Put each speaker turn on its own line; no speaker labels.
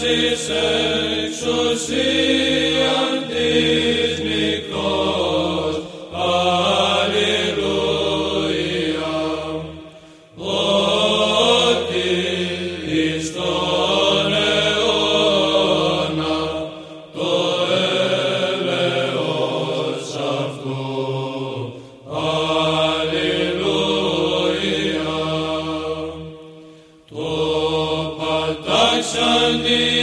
Tis exousiam Dei. Shanti.